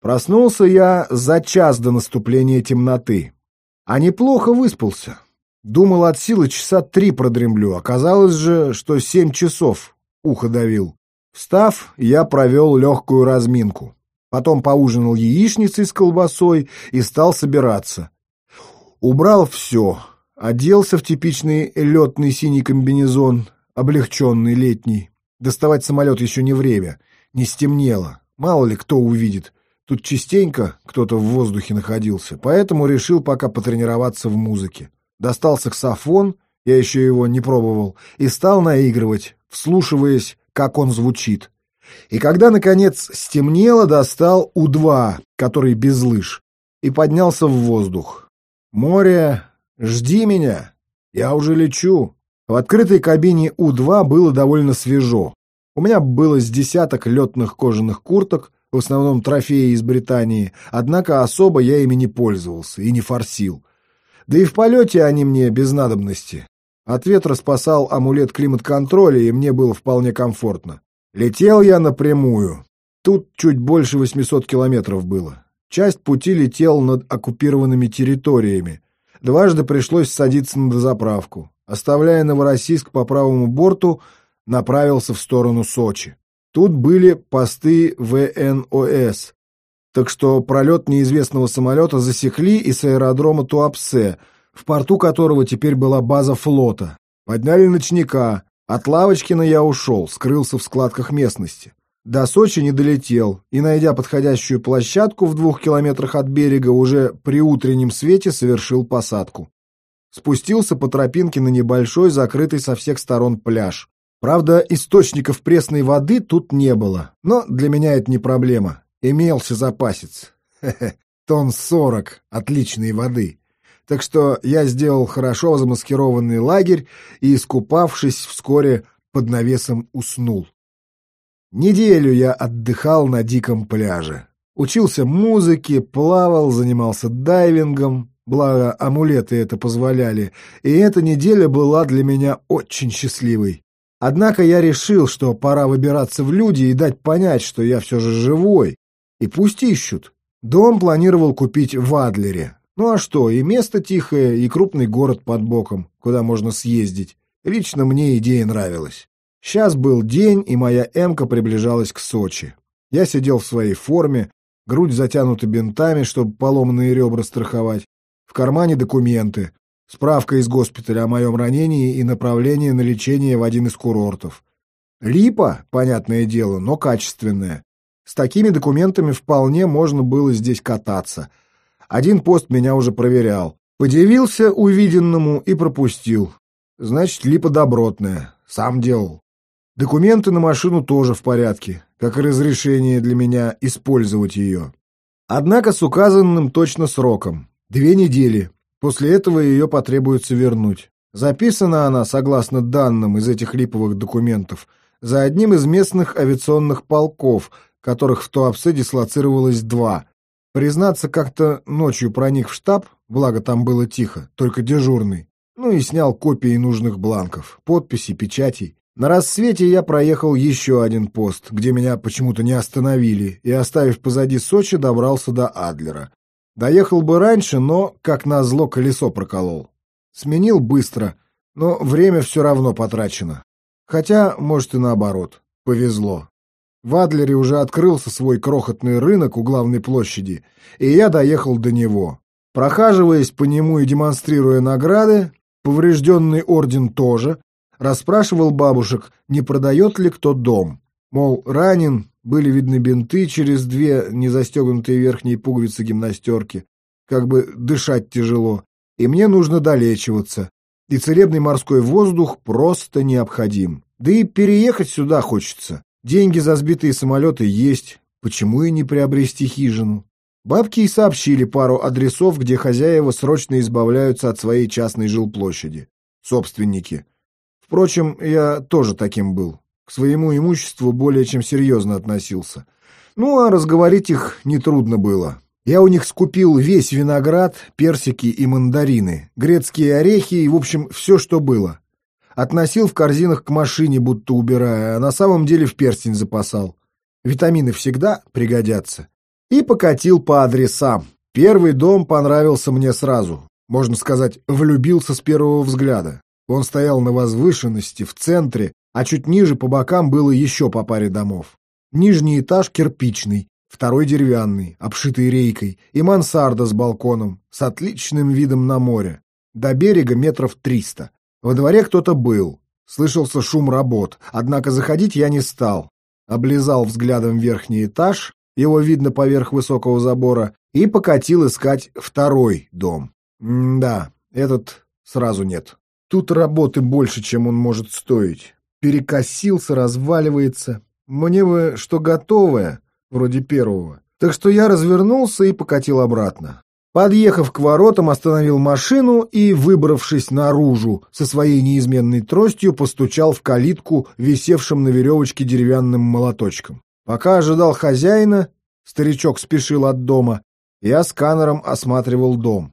Проснулся я за час до наступления темноты. А неплохо выспался. Думал, от силы часа три продремлю. Оказалось же, что семь часов ухо давил. Встав, я провел легкую разминку. Потом поужинал яичницей с колбасой и стал собираться. Убрал все. Оделся в типичный летный синий комбинезон, облегченный летний. Доставать самолет еще не время. Не стемнело. Мало ли кто увидит. Тут частенько кто-то в воздухе находился, поэтому решил пока потренироваться в музыке. Достал саксофон, я еще его не пробовал, и стал наигрывать, вслушиваясь, как он звучит. И когда, наконец, стемнело, достал У-2, который без лыж, и поднялся в воздух. «Море, жди меня, я уже лечу». В открытой кабине У-2 было довольно свежо. У меня было с десяток летных кожаных курток, в основном трофеи из Британии, однако особо я ими не пользовался и не форсил. Да и в полете они мне без надобности. От ветра спасал амулет климат-контроля, и мне было вполне комфортно. Летел я напрямую. Тут чуть больше 800 километров было. Часть пути летел над оккупированными территориями. Дважды пришлось садиться на дозаправку. Оставляя Новороссийск по правому борту, направился в сторону Сочи. Тут были посты ВНОС, так что пролет неизвестного самолета засекли и с аэродрома Туапсе, в порту которого теперь была база флота. Подняли ночника. От Лавочкина я ушел, скрылся в складках местности. До Сочи не долетел и, найдя подходящую площадку в двух километрах от берега, уже при утреннем свете совершил посадку. Спустился по тропинке на небольшой, закрытый со всех сторон пляж. Правда, источников пресной воды тут не было, но для меня это не проблема. Имелся запасец. Хе-хе, тонн сорок отличной воды. Так что я сделал хорошо замаскированный лагерь и, искупавшись, вскоре под навесом уснул. Неделю я отдыхал на диком пляже. Учился музыке, плавал, занимался дайвингом, благо амулеты это позволяли, и эта неделя была для меня очень счастливой. Однако я решил, что пора выбираться в люди и дать понять, что я все же живой. И пусть ищут. Дом планировал купить в Адлере. Ну а что, и место тихое, и крупный город под боком, куда можно съездить. Лично мне идея нравилась. Сейчас был день, и моя эмка приближалась к Сочи. Я сидел в своей форме, грудь затянута бинтами, чтобы поломанные ребра страховать. В кармане документы, Справка из госпиталя о моем ранении и направление на лечение в один из курортов. Липа, понятное дело, но качественная. С такими документами вполне можно было здесь кататься. Один пост меня уже проверял. Подивился увиденному и пропустил. Значит, липа добротная. Сам делал. Документы на машину тоже в порядке, как и разрешение для меня использовать ее. Однако с указанным точно сроком. Две недели. После этого ее потребуется вернуть. Записана она, согласно данным из этих липовых документов, за одним из местных авиационных полков, которых в Туапсе дислоцировалось два. Признаться, как-то ночью проник в штаб, благо там было тихо, только дежурный, ну и снял копии нужных бланков, подписей, печатей. На рассвете я проехал еще один пост, где меня почему-то не остановили, и, оставив позади Сочи, добрался до Адлера. Доехал бы раньше, но, как назло, колесо проколол. Сменил быстро, но время все равно потрачено. Хотя, может, и наоборот. Повезло. В Адлере уже открылся свой крохотный рынок у главной площади, и я доехал до него. Прохаживаясь по нему и демонстрируя награды, поврежденный орден тоже, расспрашивал бабушек, не продает ли кто дом. Мол, ранен, были видны бинты через две незастегнутые верхние пуговицы гимнастерки. Как бы дышать тяжело. И мне нужно долечиваться. И целебный морской воздух просто необходим. Да и переехать сюда хочется. Деньги за сбитые самолеты есть. Почему и не приобрести хижину? Бабки и сообщили пару адресов, где хозяева срочно избавляются от своей частной жилплощади. Собственники. Впрочем, я тоже таким был к своему имуществу более чем серьезно относился. Ну, а разговорить их нетрудно было. Я у них скупил весь виноград, персики и мандарины, грецкие орехи и, в общем, все, что было. Относил в корзинах к машине, будто убирая, а на самом деле в перстень запасал. Витамины всегда пригодятся. и покатил по адресам. Первый дом понравился мне сразу. Можно сказать, влюбился с первого взгляда. Он стоял на возвышенности, в центре, а чуть ниже по бокам было еще по паре домов. Нижний этаж кирпичный, второй деревянный, обшитый рейкой, и мансарда с балконом, с отличным видом на море. До берега метров триста. Во дворе кто-то был. Слышался шум работ, однако заходить я не стал. Облизал взглядом верхний этаж, его видно поверх высокого забора, и покатил искать второй дом. М да, этот сразу нет. Тут работы больше, чем он может стоить. Перекосился, разваливается. Мне бы что готовое, вроде первого. Так что я развернулся и покатил обратно. Подъехав к воротам, остановил машину и, выбравшись наружу, со своей неизменной тростью постучал в калитку, висевшим на веревочке деревянным молоточком. Пока ожидал хозяина, старичок спешил от дома, я сканером осматривал дом.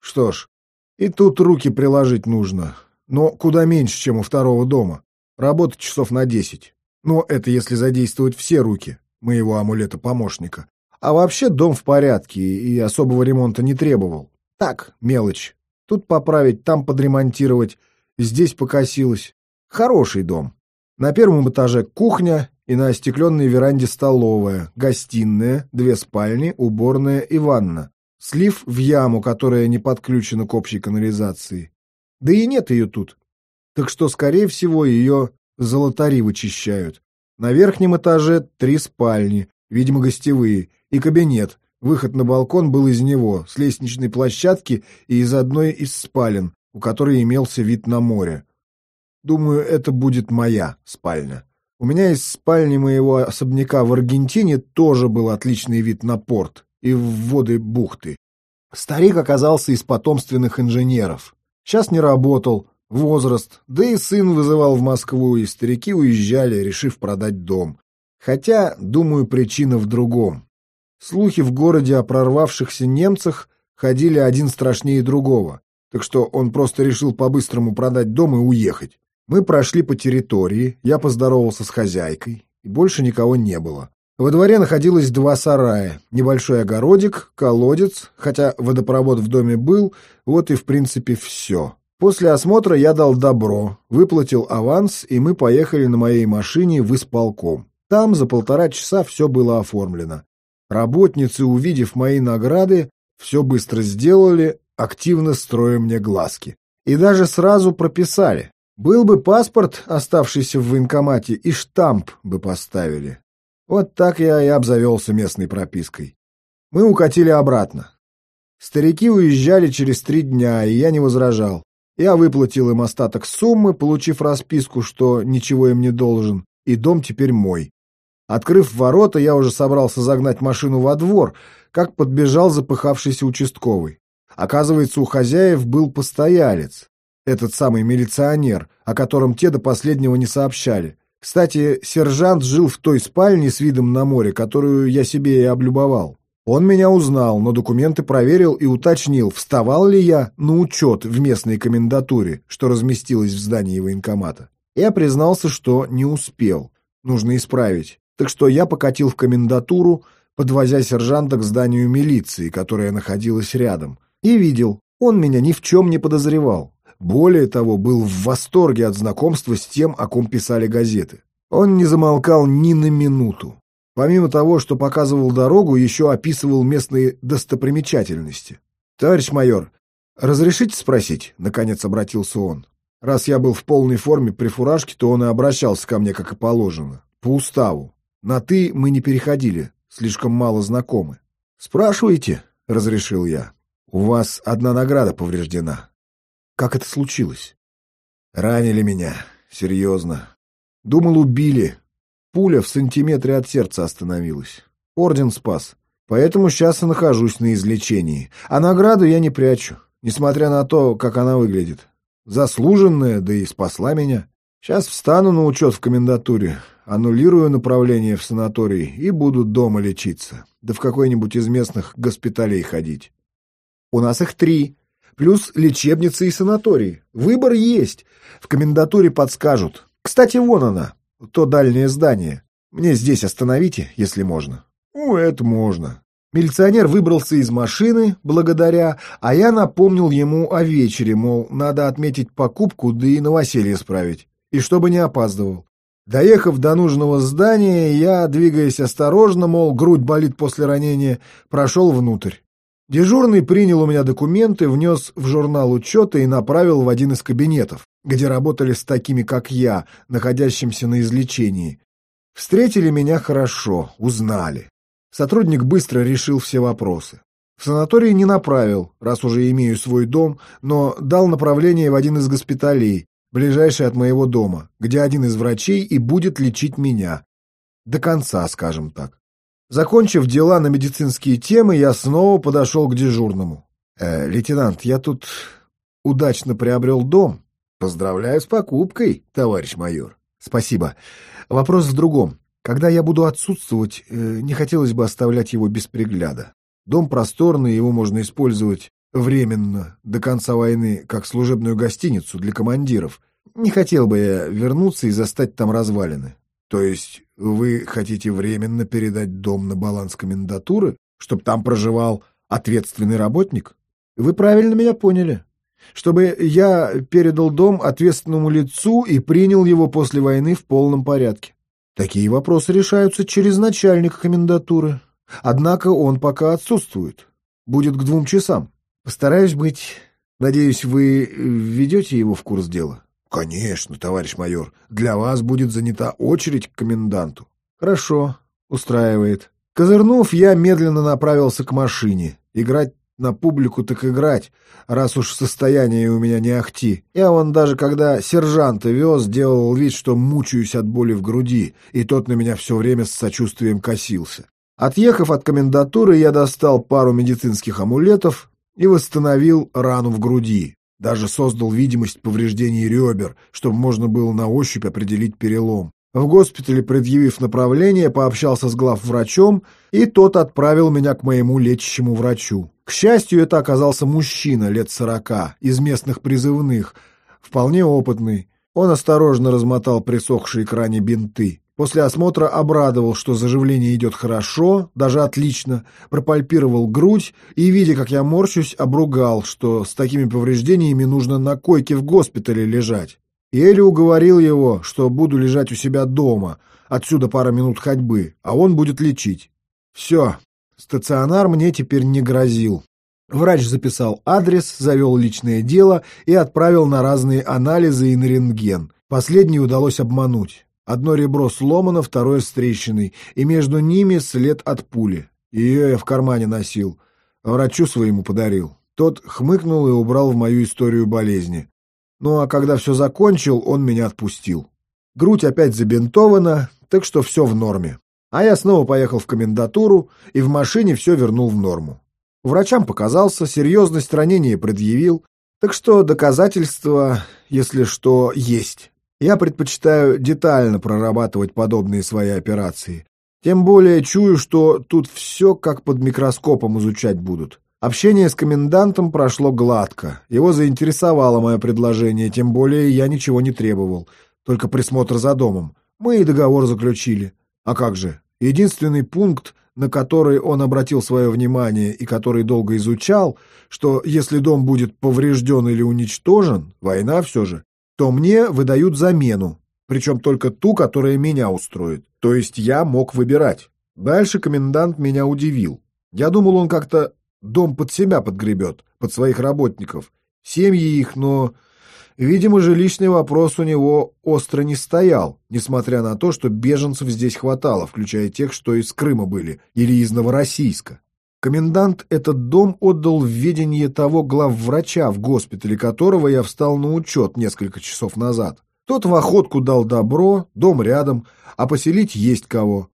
Что ж, и тут руки приложить нужно, но куда меньше, чем у второго дома. Работа часов на десять. Но это если задействовать все руки моего амулета-помощника. А вообще дом в порядке и особого ремонта не требовал. Так, мелочь. Тут поправить, там подремонтировать, здесь покосилось. Хороший дом. На первом этаже кухня и на остекленной веранде столовая, гостиная, две спальни, уборная и ванна. Слив в яму, которая не подключена к общей канализации. Да и нет ее тут. Так что, скорее всего, ее золотари вычищают. На верхнем этаже три спальни, видимо, гостевые, и кабинет. Выход на балкон был из него, с лестничной площадки и из одной из спален, у которой имелся вид на море. Думаю, это будет моя спальня. У меня из спальни моего особняка в Аргентине тоже был отличный вид на порт и в воды бухты. Старик оказался из потомственных инженеров. Сейчас не работал, возраст, да и сын вызывал в Москву, и старики уезжали, решив продать дом. Хотя, думаю, причина в другом. Слухи в городе о прорвавшихся немцах ходили один страшнее другого, так что он просто решил по-быстрому продать дом и уехать. Мы прошли по территории, я поздоровался с хозяйкой, и больше никого не было. Во дворе находилось два сарая, небольшой огородик, колодец, хотя водопровод в доме был, вот и в принципе все. После осмотра я дал добро, выплатил аванс, и мы поехали на моей машине в исполком. Там за полтора часа все было оформлено. Работницы, увидев мои награды, все быстро сделали, активно строя мне глазки. И даже сразу прописали. Был бы паспорт, оставшийся в военкомате, и штамп бы поставили. Вот так я и обзавелся местной пропиской. Мы укатили обратно. Старики уезжали через три дня, и я не возражал. Я выплатил им остаток суммы, получив расписку, что ничего им не должен, и дом теперь мой. Открыв ворота, я уже собрался загнать машину во двор, как подбежал запыхавшийся участковый. Оказывается, у хозяев был постоялец, этот самый милиционер, о котором те до последнего не сообщали. Кстати, сержант жил в той спальне с видом на море, которую я себе и облюбовал. Он меня узнал, но документы проверил и уточнил, вставал ли я на учет в местной комендатуре, что разместилась в здании военкомата. Я признался, что не успел. Нужно исправить. Так что я покатил в комендатуру, подвозя сержанта к зданию милиции, которое находилось рядом. И видел, он меня ни в чем не подозревал. Более того, был в восторге от знакомства с тем, о ком писали газеты. Он не замолкал ни на минуту. Помимо того, что показывал дорогу, еще описывал местные достопримечательности. «Товарищ майор, разрешите спросить?» — наконец обратился он. Раз я был в полной форме при фуражке, то он и обращался ко мне, как и положено. По уставу. На «ты» мы не переходили, слишком мало знакомы. «Спрашивайте», — разрешил я. «У вас одна награда повреждена». «Как это случилось?» «Ранили меня. Серьезно. Думал, убили. Пуля в сантиметре от сердца остановилась. Орден спас. Поэтому сейчас и нахожусь на излечении. А награду я не прячу, несмотря на то, как она выглядит. Заслуженная, да и спасла меня. Сейчас встану на учет в комендатуре, аннулирую направление в санаторий и буду дома лечиться, да в какой-нибудь из местных госпиталей ходить. У нас их три, плюс лечебницы и санатории. Выбор есть. В комендатуре подскажут. Кстати, вон она, то дальнее здание. Мне здесь остановите, если можно. Ну, это можно. Милиционер выбрался из машины, благодаря, а я напомнил ему о вечере, мол, надо отметить покупку, да и новоселье справить, и чтобы не опаздывал. Доехав до нужного здания, я, двигаясь осторожно, мол, грудь болит после ранения, прошел внутрь. Дежурный принял у меня документы, внес в журнал учета и направил в один из кабинетов, где работали с такими, как я, находящимся на излечении. Встретили меня хорошо, узнали. Сотрудник быстро решил все вопросы. В санаторий не направил, раз уже имею свой дом, но дал направление в один из госпиталей, ближайший от моего дома, где один из врачей и будет лечить меня. До конца, скажем так. Закончив дела на медицинские темы, я снова подошел к дежурному. «Э, «Лейтенант, я тут удачно приобрел дом. Поздравляю с покупкой, товарищ майор». «Спасибо. Вопрос в другом. Когда я буду отсутствовать, э, не хотелось бы оставлять его без пригляда. Дом просторный, его можно использовать временно, до конца войны, как служебную гостиницу для командиров. Не хотел бы я вернуться и застать там развалины. То есть вы хотите временно передать дом на баланс комендатуры, чтобы там проживал ответственный работник? Вы правильно меня поняли. Чтобы я передал дом ответственному лицу и принял его после войны в полном порядке. Такие вопросы решаются через начальника комендатуры. Однако он пока отсутствует. Будет к двум часам. Постараюсь быть... Надеюсь, вы введете его в курс дела? Конечно, товарищ майор. Для вас будет занята очередь к коменданту. Хорошо, устраивает. Козырнув, я медленно направился к машине. Играть на публику так играть, раз уж состояние у меня не ахти. Я вон даже когда сержанта вез, делал вид, что мучаюсь от боли в груди, и тот на меня все время с сочувствием косился. Отъехав от комендатуры, я достал пару медицинских амулетов и восстановил рану в груди. Даже создал видимость повреждений ребер, чтобы можно было на ощупь определить перелом. В госпитале, предъявив направление, пообщался с главврачом, и тот отправил меня к моему лечащему врачу. К счастью, это оказался мужчина лет сорока, из местных призывных, вполне опытный. Он осторожно размотал присохшие к ране бинты. После осмотра обрадовал, что заживление идет хорошо, даже отлично, пропальпировал грудь и, видя, как я морщусь, обругал, что с такими повреждениями нужно на койке в госпитале лежать. Еле уговорил его, что буду лежать у себя дома, отсюда пара минут ходьбы, а он будет лечить. Все, стационар мне теперь не грозил. Врач записал адрес, завел личное дело и отправил на разные анализы и на рентген. Последний удалось обмануть. Одно ребро сломано, второе с трещиной, и между ними след от пули. Ее я в кармане носил, врачу своему подарил. Тот хмыкнул и убрал в мою историю болезни. Ну а когда все закончил, он меня отпустил. Грудь опять забинтована, так что все в норме. А я снова поехал в комендатуру и в машине все вернул в норму. Врачам показался, серьезность ранения предъявил, так что доказательства, если что, есть. Я предпочитаю детально прорабатывать подобные свои операции. Тем более чую, что тут все как под микроскопом изучать будут. Общение с комендантом прошло гладко. Его заинтересовало мое предложение, тем более я ничего не требовал. Только присмотр за домом. Мы и договор заключили. А как же? Единственный пункт, на который он обратил свое внимание и который долго изучал, что если дом будет поврежден или уничтожен, война все же, то мне выдают замену, причем только ту, которая меня устроит. То есть я мог выбирать. Дальше комендант меня удивил. Я думал, он как-то Дом под себя подгребет, под своих работников, семьи их, но... Видимо, жилищный вопрос у него остро не стоял, несмотря на то, что беженцев здесь хватало, включая тех, что из Крыма были, или из Новороссийска. Комендант этот дом отдал в ведение того главврача, в госпитале которого я встал на учет несколько часов назад. Тот в охотку дал добро, дом рядом, а поселить есть кого.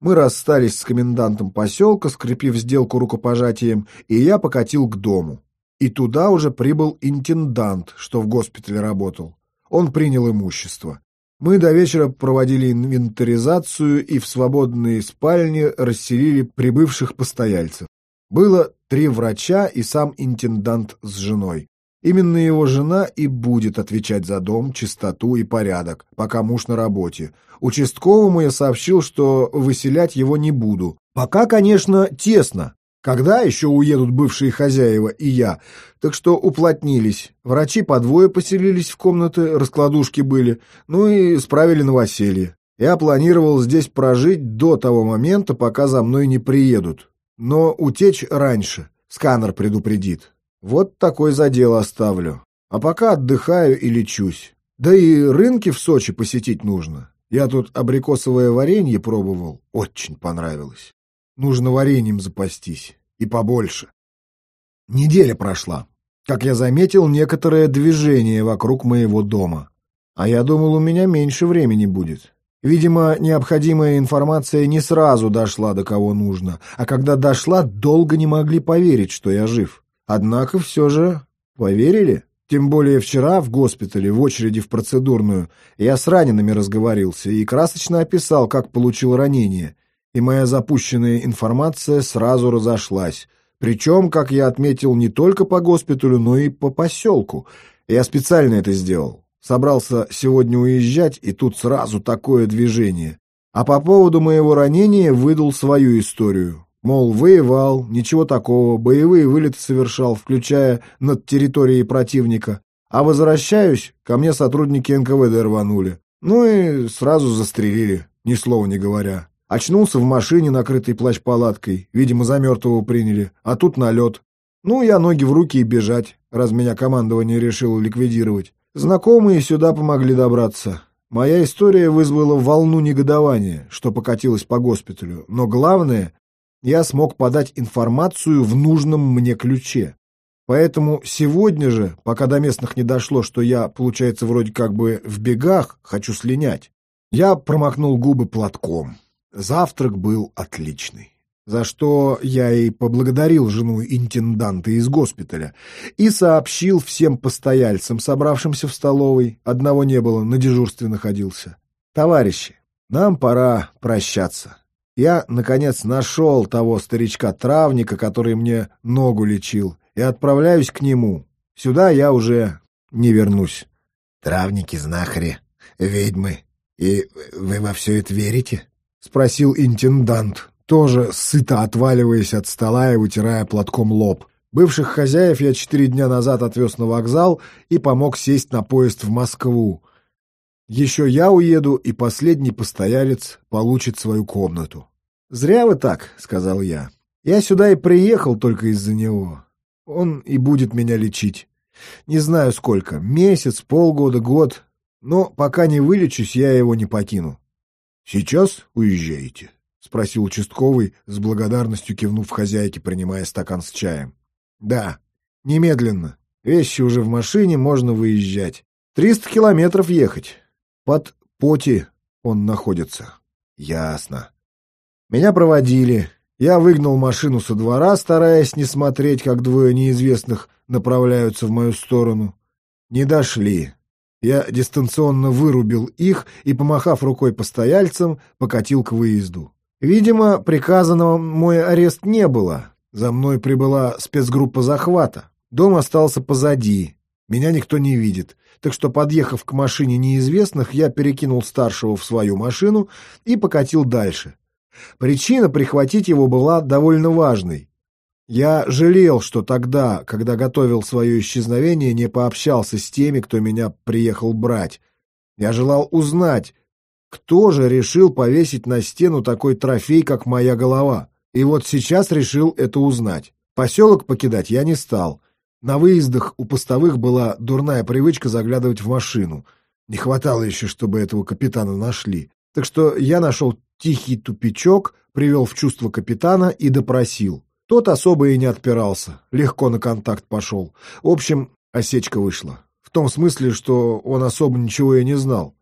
Мы расстались с комендантом поселка, скрепив сделку рукопожатием, и я покатил к дому. И туда уже прибыл интендант, что в госпитале работал. Он принял имущество. Мы до вечера проводили инвентаризацию и в свободные спальни расселили прибывших постояльцев. Было три врача и сам интендант с женой. Именно его жена и будет отвечать за дом, чистоту и порядок, пока муж на работе. Участковому я сообщил, что выселять его не буду. Пока, конечно, тесно. Когда еще уедут бывшие хозяева и я? Так что уплотнились. Врачи по двое поселились в комнаты, раскладушки были, ну и справили новоселье. Я планировал здесь прожить до того момента, пока за мной не приедут. Но утечь раньше. Сканер предупредит. Вот такой задел оставлю. А пока отдыхаю и лечусь. Да и рынки в Сочи посетить нужно. Я тут абрикосовое варенье пробовал. Очень понравилось. Нужно вареньем запастись. И побольше. Неделя прошла. Как я заметил, некоторое движение вокруг моего дома. А я думал, у меня меньше времени будет. Видимо, необходимая информация не сразу дошла до кого нужно, а когда дошла, долго не могли поверить, что я жив. Однако все же поверили. Тем более вчера в госпитале, в очереди в процедурную, я с ранеными разговорился и красочно описал, как получил ранение. И моя запущенная информация сразу разошлась. Причем, как я отметил, не только по госпиталю, но и по поселку. Я специально это сделал. Собрался сегодня уезжать, и тут сразу такое движение. А по поводу моего ранения выдал свою историю. Мол, воевал, ничего такого, боевые вылеты совершал, включая над территорией противника. А возвращаюсь, ко мне сотрудники НКВД рванули. Ну и сразу застрелили, ни слова не говоря. Очнулся в машине, накрытой плащ-палаткой, видимо, за мертвого приняли, а тут налет. Ну, я ноги в руки и бежать, раз меня командование решило ликвидировать. Знакомые сюда помогли добраться. Моя история вызвала волну негодования, что покатилась по госпиталю. Но главное, я смог подать информацию в нужном мне ключе. Поэтому сегодня же, пока до местных не дошло, что я, получается, вроде как бы в бегах, хочу слинять, я промахнул губы платком. Завтрак был отличный за что я и поблагодарил жену интенданта из госпиталя, и сообщил всем постояльцам, собравшимся в столовой, одного не было, на дежурстве находился. «Товарищи, нам пора прощаться. Я, наконец, нашел того старичка-травника, который мне ногу лечил, и отправляюсь к нему. Сюда я уже не вернусь». «Травники, знахари, ведьмы, и вы во все это верите?» — спросил интендант тоже сыто отваливаясь от стола и вытирая платком лоб. Бывших хозяев я четыре дня назад отвез на вокзал и помог сесть на поезд в Москву. Еще я уеду, и последний постоялец получит свою комнату. «Зря вы так», — сказал я. «Я сюда и приехал только из-за него. Он и будет меня лечить. Не знаю сколько, месяц, полгода, год, но пока не вылечусь, я его не покину». «Сейчас уезжаете?» — спросил участковый, с благодарностью кивнув хозяйке, принимая стакан с чаем. «Да, немедленно. Вещи уже в машине, можно выезжать. Триста километров ехать. Под Поти он находится». «Ясно». Меня проводили. Я выгнал машину со двора, стараясь не смотреть, как двое неизвестных направляются в мою сторону. Не дошли. Я дистанционно вырубил их и, помахав рукой постояльцам, покатил к выезду. Видимо, приказанного мой арест не было. За мной прибыла спецгруппа захвата. Дом остался позади. Меня никто не видит. Так что, подъехав к машине неизвестных, я перекинул старшего в свою машину и покатил дальше. Причина прихватить его была довольно важной. Я жалел, что тогда, когда готовил свое исчезновение, не пообщался с теми, кто меня приехал брать. Я желал узнать, кто же решил повесить на стену такой трофей, как моя голова? И вот сейчас решил это узнать. Поселок покидать я не стал. На выездах у постовых была дурная привычка заглядывать в машину. Не хватало еще, чтобы этого капитана нашли. Так что я нашел тихий тупичок, привел в чувство капитана и допросил. Тот особо и не отпирался, легко на контакт пошел. В общем, осечка вышла. В том смысле, что он особо ничего и не знал.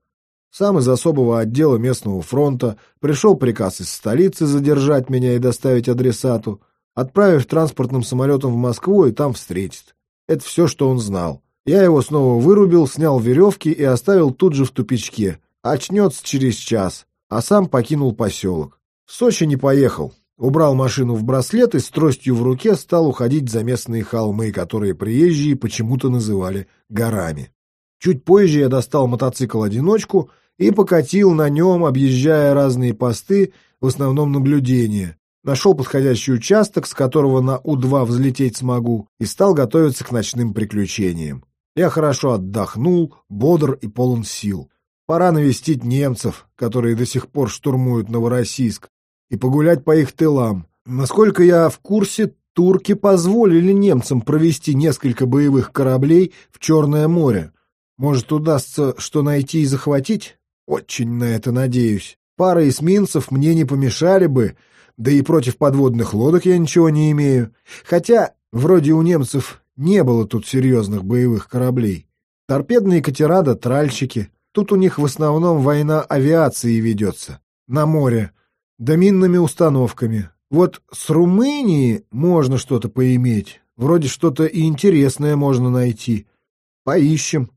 Сам из особого отдела местного фронта пришел приказ из столицы задержать меня и доставить адресату, отправив транспортным самолетом в Москву и там встретит. Это все, что он знал. Я его снова вырубил, снял веревки и оставил тут же в тупичке. Очнется через час, а сам покинул поселок. В Сочи не поехал. Убрал машину в браслет и с тростью в руке стал уходить за местные холмы, которые приезжие почему-то называли горами. Чуть позже я достал мотоцикл-одиночку и покатил на нем, объезжая разные посты, в основном наблюдения. Нашел подходящий участок, с которого на У-2 взлететь смогу, и стал готовиться к ночным приключениям. Я хорошо отдохнул, бодр и полон сил. Пора навестить немцев, которые до сих пор штурмуют Новороссийск, и погулять по их тылам. Насколько я в курсе, турки позволили немцам провести несколько боевых кораблей в Черное море. Может, удастся что найти и захватить? Очень на это надеюсь. Пара эсминцев мне не помешали бы, да и против подводных лодок я ничего не имею. Хотя, вроде у немцев не было тут серьезных боевых кораблей. Торпедные катера да тральщики. Тут у них в основном война авиации ведется. На море, да минными установками. Вот с Румынии можно что-то поиметь. Вроде что-то и интересное можно найти. Поищем.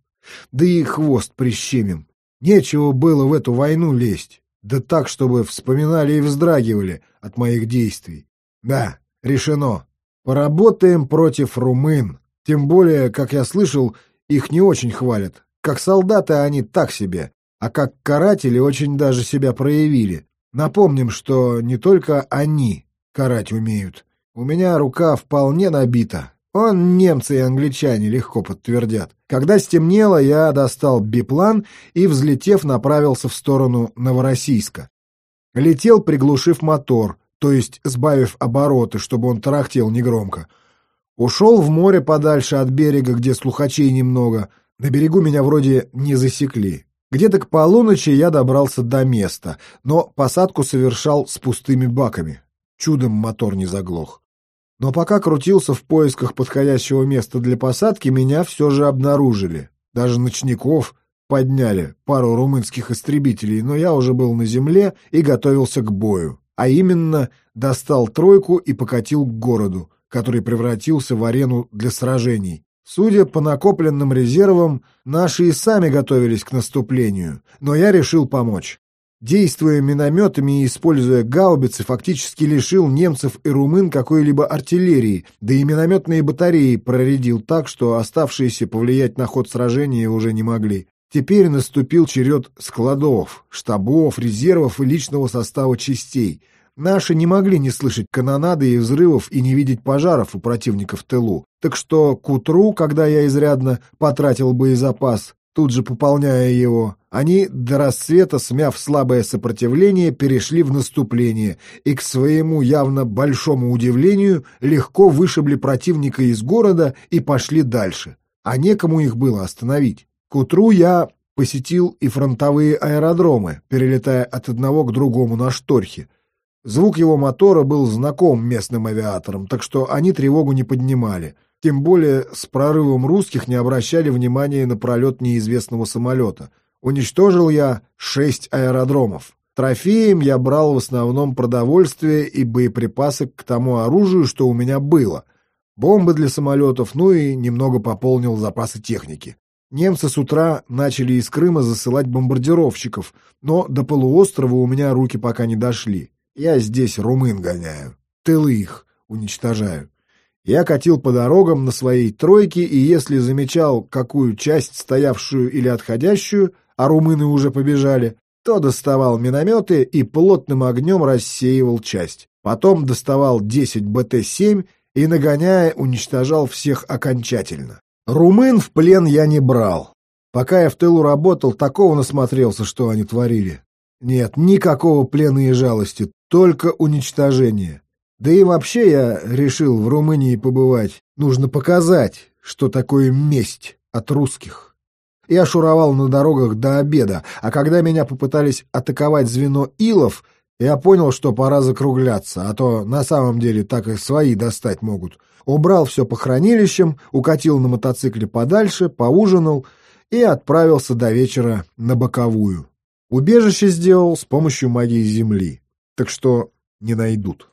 Да и хвост прищемим. Нечего было в эту войну лезть. Да так, чтобы вспоминали и вздрагивали от моих действий. Да, решено. Поработаем против румын. Тем более, как я слышал, их не очень хвалят. Как солдаты они так себе, а как каратели очень даже себя проявили. Напомним, что не только они карать умеют. У меня рука вполне набита. Он немцы и англичане легко подтвердят. Когда стемнело, я достал биплан и, взлетев, направился в сторону Новороссийска. Летел, приглушив мотор, то есть сбавив обороты, чтобы он тарахтел негромко. Ушел в море подальше от берега, где слухачей немного. На берегу меня вроде не засекли. Где-то к полуночи я добрался до места, но посадку совершал с пустыми баками. Чудом мотор не заглох. Но пока крутился в поисках подходящего места для посадки, меня все же обнаружили. Даже ночников подняли, пару румынских истребителей, но я уже был на земле и готовился к бою. А именно, достал тройку и покатил к городу, который превратился в арену для сражений. Судя по накопленным резервам, наши и сами готовились к наступлению, но я решил помочь. Действуя минометами и используя гаубицы, фактически лишил немцев и румын какой-либо артиллерии, да и минометные батареи проредил так, что оставшиеся повлиять на ход сражения уже не могли. Теперь наступил черед складов, штабов, резервов и личного состава частей. Наши не могли не слышать канонады и взрывов и не видеть пожаров у противника в тылу. Так что к утру, когда я изрядно потратил боезапас, тут же пополняя его, они до рассвета, смяв слабое сопротивление, перешли в наступление и, к своему явно большому удивлению, легко вышибли противника из города и пошли дальше. А некому их было остановить. К утру я посетил и фронтовые аэродромы, перелетая от одного к другому на шторхе. Звук его мотора был знаком местным авиаторам, так что они тревогу не поднимали. Тем более с прорывом русских не обращали внимания на пролет неизвестного самолета. Уничтожил я шесть аэродромов. Трофеем я брал в основном продовольствие и боеприпасы к тому оружию, что у меня было. Бомбы для самолетов, ну и немного пополнил запасы техники. Немцы с утра начали из Крыма засылать бомбардировщиков, но до полуострова у меня руки пока не дошли. Я здесь румын гоняю, тылы их уничтожаю. Я катил по дорогам на своей тройке, и если замечал какую часть, стоявшую или отходящую, а румыны уже побежали, то доставал минометы и плотным огнем рассеивал часть. Потом доставал 10 БТ-7 и, нагоняя, уничтожал всех окончательно. Румын в плен я не брал. Пока я в тылу работал, такого насмотрелся, что они творили. Нет, никакого плена и жалости, только уничтожение. Да и вообще я решил в Румынии побывать. Нужно показать, что такое месть от русских. Я шуровал на дорогах до обеда, а когда меня попытались атаковать звено Илов, я понял, что пора закругляться, а то на самом деле так и свои достать могут. Убрал все по хранилищам, укатил на мотоцикле подальше, поужинал и отправился до вечера на боковую. Убежище сделал с помощью магии земли так что не найдут.